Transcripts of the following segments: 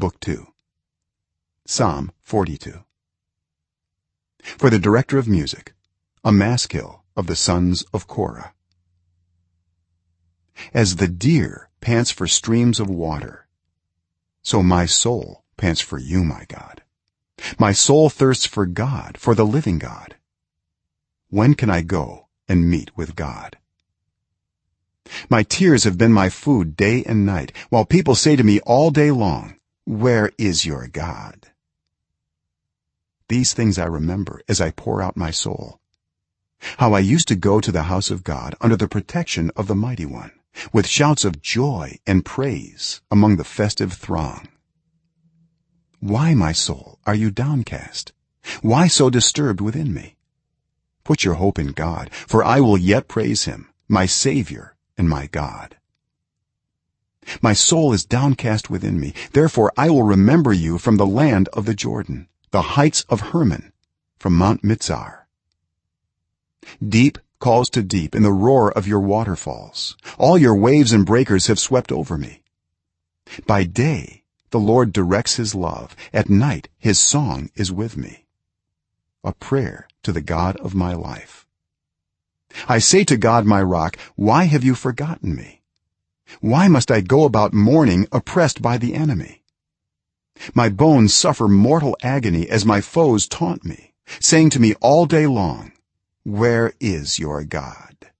book 2 psalm 42 for the director of music a maskil of the sons of korah. As the deer pants for streams of water so my soul pants for you my god. My soul thirsts for god for the living god. When can i go and meet with god? My tears have been my food day and night while people say to me all day long where is your god? These things i remember as i pour out my soul. How i used to go to the house of god under the protection of the mighty one with shouts of joy and praise among the festive throng. Why my soul are you downcast? Why so disturbed within me? Put your hope in god for i will yet praise him my savior and my god my soul is downcast within me. Therefore i will remember you from the land of the jordan the heights of hermon from mount mizar. Deep calls to deep in the roar of your waterfalls. All your waves and breakers have swept over me. By day the lord directs his love. At night his song is with me. A prayer to the god of my life. I say to god my rock why have you forgotten me why must i go about mourning oppressed by the enemy? My bones suffer mortal agony as my foes taunt me saying to me all day long where is your god?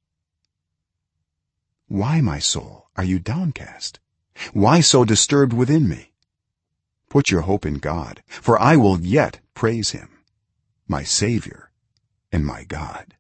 Why my soul are you downcast? Why so disturbed within me? Put your hope in god for i will yet praise him my savior and my god